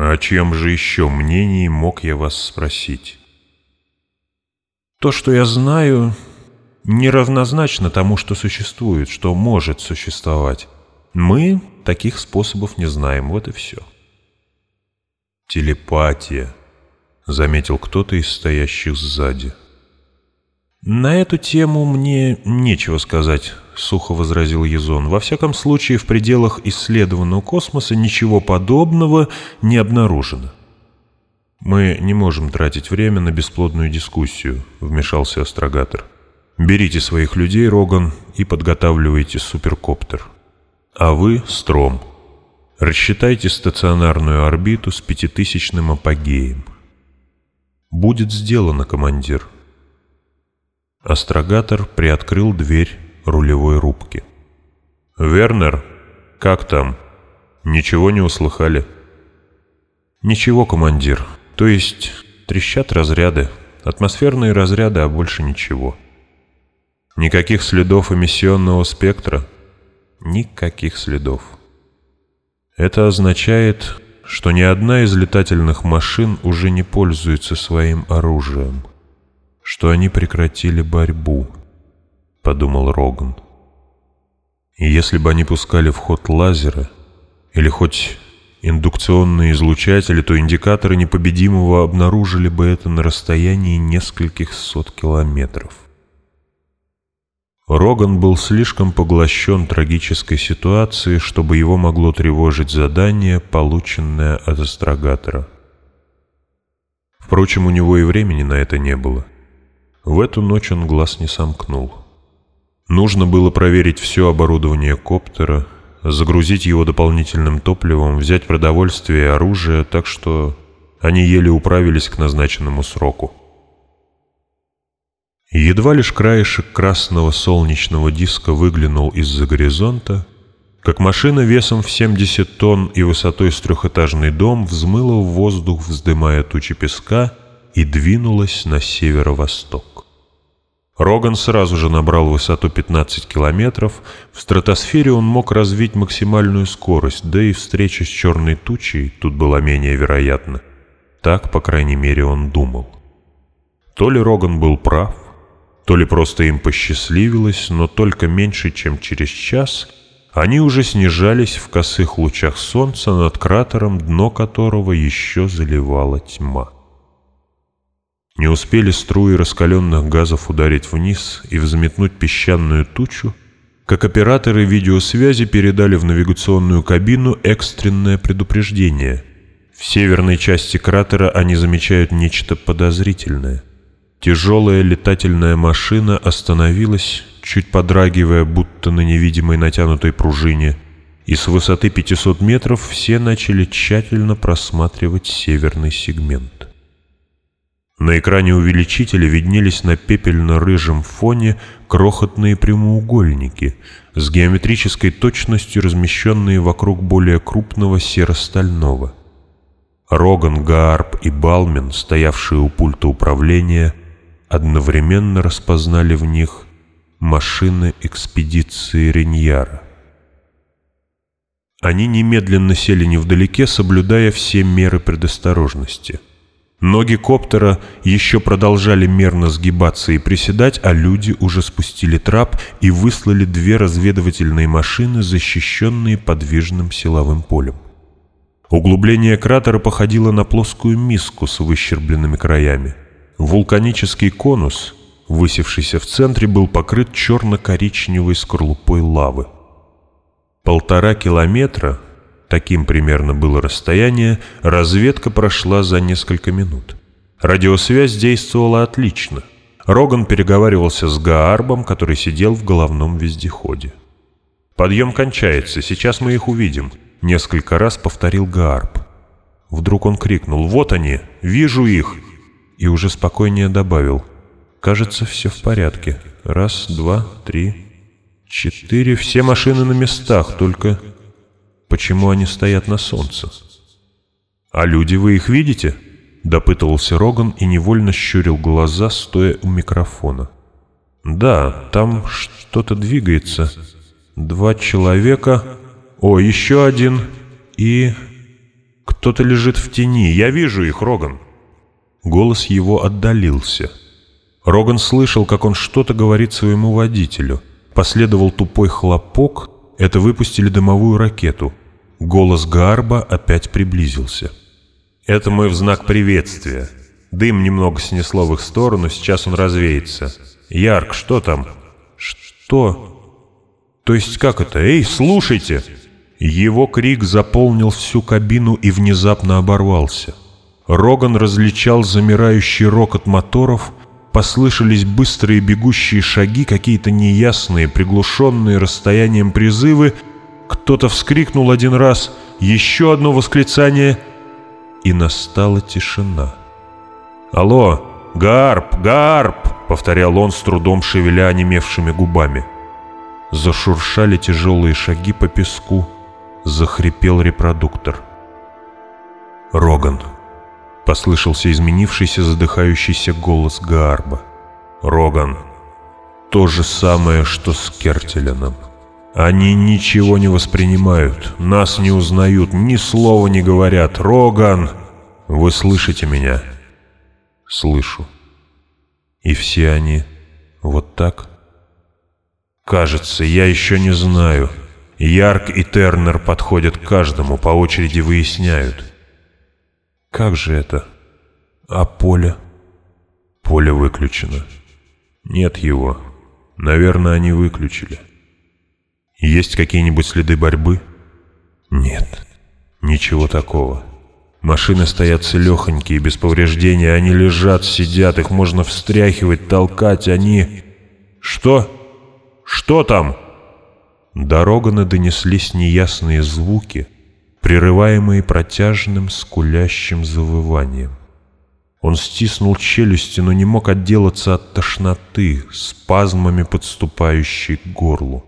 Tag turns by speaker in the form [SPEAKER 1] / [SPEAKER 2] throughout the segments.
[SPEAKER 1] «О чем же еще мнении мог я вас спросить?»
[SPEAKER 2] «То, что я знаю, неравнозначно тому, что существует, что может существовать. Мы таких способов не знаем, вот и все».
[SPEAKER 1] «Телепатия», — заметил кто-то из стоящих сзади.
[SPEAKER 2] «На эту тему мне нечего сказать», — сухо возразил Езон. «Во всяком случае, в пределах исследованного космоса ничего подобного не обнаружено».
[SPEAKER 1] «Мы не можем тратить время на бесплодную дискуссию», — вмешался астрогатор. «Берите своих людей, Роган, и подготавливайте суперкоптер. А вы, Стром, рассчитайте стационарную орбиту с пятитысячным апогеем». «Будет сделано, командир», — Астрогатор приоткрыл дверь рулевой рубки. «Вернер, как там? Ничего не услыхали?»
[SPEAKER 2] «Ничего, командир. То есть трещат разряды. Атмосферные разряды, а больше ничего».
[SPEAKER 1] «Никаких следов эмиссионного спектра?»
[SPEAKER 2] «Никаких следов».
[SPEAKER 1] «Это означает, что ни одна из летательных машин уже не пользуется своим оружием» что они прекратили борьбу, — подумал Роган. И если бы они пускали в ход лазеры или хоть индукционные излучатели, то индикаторы непобедимого обнаружили бы это на расстоянии нескольких сот километров. Роган был слишком поглощен трагической ситуацией, чтобы его могло тревожить задание, полученное от астрогатора. Впрочем, у него и времени на это не было — в эту ночь он глаз не сомкнул. Нужно было проверить все оборудование коптера, загрузить его дополнительным топливом, взять продовольствие и оружие, так что они еле управились к назначенному сроку. Едва лишь краешек красного солнечного диска выглянул из-за горизонта, как машина весом в 70 тонн и высотой с трехэтажный дом взмыла в воздух, вздымая тучи песка, и двинулась на северо-восток. Роган сразу же набрал высоту 15 километров. В стратосфере он мог развить максимальную скорость, да и встреча с черной тучей тут была менее вероятна. Так, по крайней мере, он думал. То ли Роган был прав, то ли просто им посчастливилось, но только меньше, чем через час они уже снижались в косых лучах солнца над кратером, дно которого еще заливала тьма. Не успели струи раскаленных газов ударить вниз и взметнуть песчаную тучу, как операторы видеосвязи передали в навигационную кабину экстренное предупреждение. В северной части кратера они замечают нечто подозрительное. Тяжелая летательная машина остановилась, чуть подрагивая, будто на невидимой натянутой пружине, и с высоты 500 метров все начали тщательно просматривать северный сегмент. На экране увеличителя виднелись на пепельно-рыжем фоне крохотные прямоугольники с геометрической точностью размещенные вокруг более крупного серо-стального. Роган, Гаарп и Балмен, стоявшие у пульта управления, одновременно распознали в них машины экспедиции Реньяра. Они немедленно сели невдалеке, соблюдая все меры предосторожности — Ноги коптера еще продолжали мерно сгибаться и приседать, а люди уже спустили трап и выслали две разведывательные машины, защищенные подвижным силовым полем. Углубление кратера походило на плоскую миску с выщербленными краями. Вулканический конус, высевшийся в центре, был покрыт черно-коричневой скорлупой лавы. Полтора километра таким примерно было расстояние, разведка прошла за несколько минут. Радиосвязь действовала отлично. Роган переговаривался с Гаарбом, который сидел в головном вездеходе. «Подъем кончается, сейчас мы их увидим», — несколько раз повторил Гаарб. Вдруг он крикнул «Вот они! Вижу их!» и уже спокойнее добавил «Кажется, все в порядке. Раз, два, три, четыре. Все машины на местах, только Почему они стоят на солнце? «А люди, вы их видите?» — допытывался Роган и невольно щурил глаза, стоя у микрофона. «Да, там что-то двигается. Два человека. О, еще один. И... Кто
[SPEAKER 2] Кто-то лежит в тени. Я вижу их, Роган. Голос его отдалился. Роган слышал, как он что-то говорит своему водителю. Последовал тупой хлопок. Это выпустили дымовую ракету. Голос Гарба опять приблизился. «Это мой в знак приветствия. Дым немного снесло в их сторону, сейчас он развеется. Ярк, что там?» «Что?» «То есть как это? Эй, слушайте!» Его крик заполнил всю кабину и внезапно оборвался. Роган различал замирающий рокот моторов, послышались быстрые бегущие шаги, какие-то неясные, приглушенные расстоянием призывы, кто-то вскрикнул один раз, еще одно восклицание, и настала тишина. «Алло, Гарп, Гарп!» — повторял он с трудом шевеля онемевшими губами. Зашуршали тяжелые шаги по песку, захрипел репродуктор. «Роган!» — послышался изменившийся задыхающийся голос Гарба. «Роган! То же самое, что с Кертеленом. Они ничего не воспринимают, нас не узнают, ни слова не говорят. Роган! Вы слышите меня?» «Слышу. И все они вот так?» «Кажется, я еще не знаю». Ярк и Тернер подходят к каждому, по очереди выясняют. Как же это? А поле? Поле выключено. Нет его. Наверное, они выключили. Есть какие-нибудь следы борьбы? Нет. Ничего такого. Машины стоят целехонькие, без повреждения. Они лежат, сидят, их можно встряхивать, толкать. Они... Что? Что там? До Рогана донеслись неясные звуки, прерываемые протяжным скулящим завыванием. Он стиснул челюсти, но не мог отделаться от тошноты, спазмами подступающей к горлу.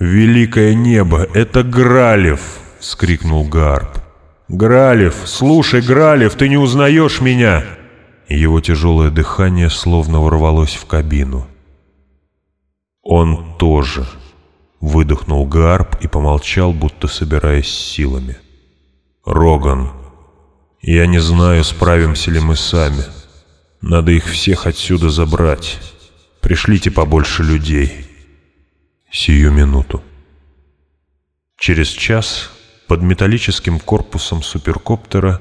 [SPEAKER 2] «Великое небо! Это Гралев!» — вскрикнул Гарп. «Гралев! Слушай, Гралев, ты не узнаешь меня!» Его тяжелое дыхание словно ворвалось в кабину. Он тоже Выдохнул Гарп и помолчал, будто собираясь силами. «Роган, я не знаю, справимся ли мы сами. Надо их всех отсюда забрать. Пришлите побольше людей. Сию минуту». Через час под металлическим корпусом суперкоптера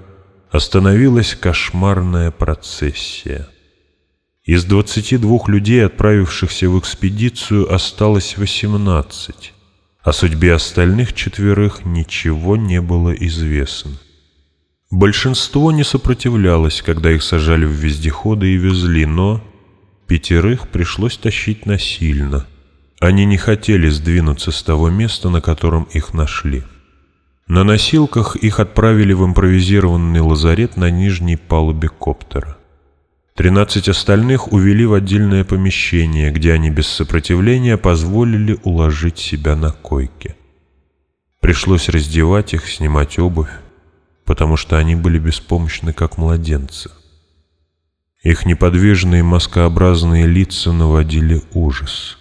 [SPEAKER 2] остановилась кошмарная процессия. Из 22 людей, отправившихся в экспедицию, осталось 18. О судьбе остальных четверых ничего не было известно. Большинство не сопротивлялось, когда их сажали в вездеходы и везли, но пятерых пришлось тащить насильно. Они не хотели сдвинуться с того места, на котором их нашли. На носилках их отправили в импровизированный лазарет на нижней палубе коптера. Тринадцать остальных увели в отдельное помещение, где они без сопротивления позволили уложить себя на койке. Пришлось раздевать их, снимать обувь, потому что они были беспомощны, как младенцы. Их неподвижные маскообразные лица наводили ужас.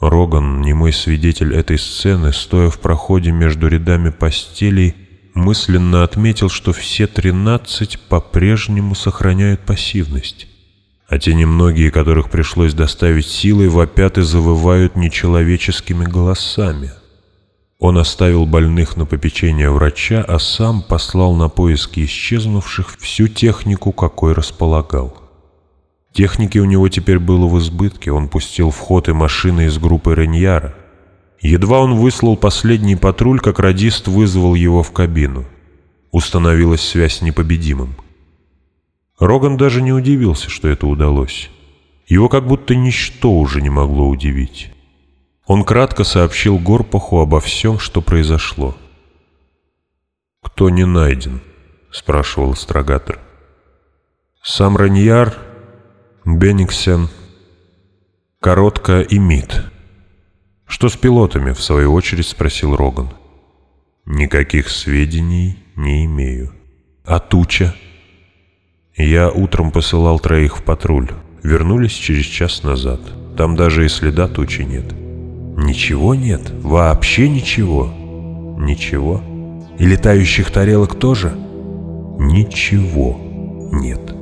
[SPEAKER 2] Роган, немой свидетель этой сцены, стоя в проходе между рядами постелей, мысленно отметил, что все тринадцать по-прежнему сохраняют пассивность, а те немногие, которых пришлось доставить силой, вопят и завывают нечеловеческими голосами. Он оставил больных на попечение врача, а сам послал на поиски исчезнувших всю технику, какой располагал. Техники у него теперь было в избытке, он пустил в ход и машины из группы Реньяра. Едва он выслал последний патруль, как радист вызвал его в кабину. Установилась связь с непобедимым. Роган даже не удивился, что это удалось. Его как будто ничто уже не могло удивить. Он кратко сообщил Горпаху обо всем, что произошло. «Кто не найден?» — спрашивал астрогатор. «Сам Раньяр, Бениксен, Коротко и Мид». «Что с пилотами?» — в свою очередь спросил Роган. «Никаких сведений не имею». «А туча?» «Я утром посылал троих в патруль. Вернулись через час назад. Там даже и следа тучи нет». «Ничего нет? Вообще ничего?» «Ничего. И летающих тарелок тоже?
[SPEAKER 1] Ничего нет.